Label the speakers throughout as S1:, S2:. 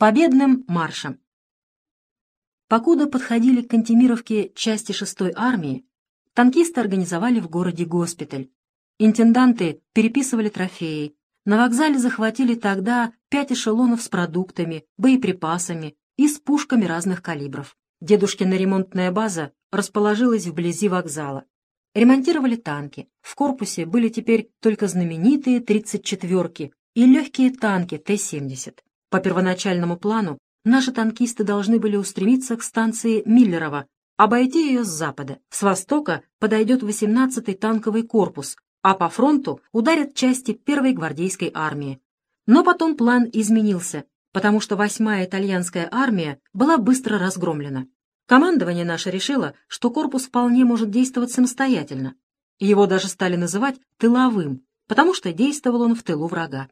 S1: Победным маршем. Покуда подходили к Кантемировке части 6-й армии, танкисты организовали в городе госпиталь. Интенданты переписывали трофеи. На вокзале захватили тогда пять эшелонов с продуктами, боеприпасами и с пушками разных калибров. Дедушкина ремонтная база расположилась вблизи вокзала. Ремонтировали танки. В корпусе были теперь только знаменитые 34-ки и легкие танки Т-70. По первоначальному плану наши танкисты должны были устремиться к станции Миллерово, обойти ее с запада. С востока подойдет 18-й танковый корпус, а по фронту ударят части первой гвардейской армии. Но потом план изменился, потому что 8-я итальянская армия была быстро разгромлена. Командование наше решило, что корпус вполне может действовать самостоятельно. Его даже стали называть «тыловым», потому что действовал он в тылу врага.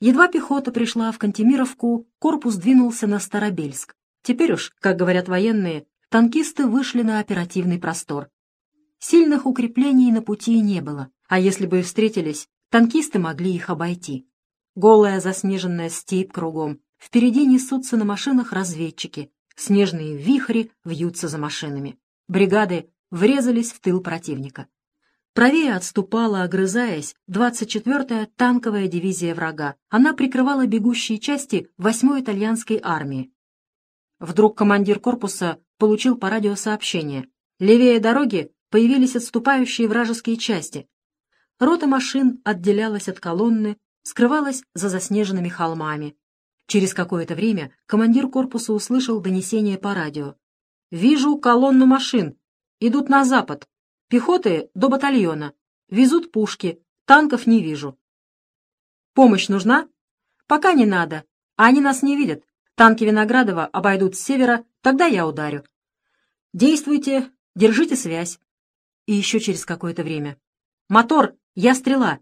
S1: Едва пехота пришла в Кантемировку, корпус двинулся на Старобельск. Теперь уж, как говорят военные, танкисты вышли на оперативный простор. Сильных укреплений на пути не было, а если бы и встретились, танкисты могли их обойти. Голая заснеженная степь кругом, впереди несутся на машинах разведчики, снежные вихри вьются за машинами. Бригады врезались в тыл противника. Правее отступала, огрызаясь, 24-я танковая дивизия врага. Она прикрывала бегущие части 8-й итальянской армии. Вдруг командир корпуса получил по радио сообщение. Левее дороги появились отступающие вражеские части. Рота машин отделялась от колонны, скрывалась за заснеженными холмами. Через какое-то время командир корпуса услышал донесение по радио. «Вижу колонну машин. Идут на запад. Пехоты до батальона. Везут пушки. Танков не вижу». «Помощь нужна?» «Пока не надо. Они нас не видят. Танки Виноградова обойдут с севера, тогда я ударю». «Действуйте, держите связь». И еще через какое-то время. «Мотор! Я стрела!»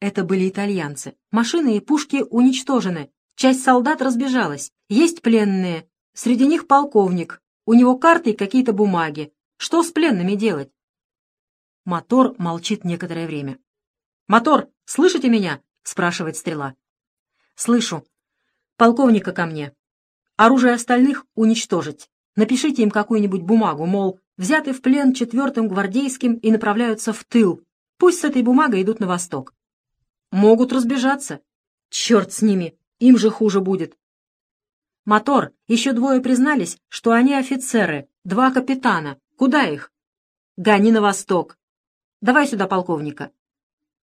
S1: Это были итальянцы. Машины и пушки уничтожены. Часть солдат разбежалась. Есть пленные. Среди них полковник. У него карты и какие-то бумаги. Что с пленными делать? Мотор молчит некоторое время. «Мотор, слышите меня?» — спрашивает стрела. «Слышу. Полковника ко мне. Оружие остальных уничтожить. Напишите им какую-нибудь бумагу, мол, взяты в плен четвертым гвардейским и направляются в тыл. Пусть с этой бумагой идут на восток. Могут разбежаться. Черт с ними. Им же хуже будет. Мотор, еще двое признались, что они офицеры, два капитана. Куда их? Гони на восток. Давай сюда полковника.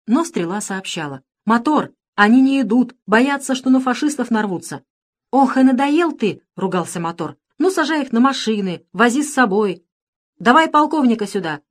S1: Но стрела сообщала. Мотор, они не идут, боятся, что на фашистов нарвутся. Ох, и надоел ты, ругался мотор. Ну, сажай их на машины, вози с собой. Давай полковника сюда.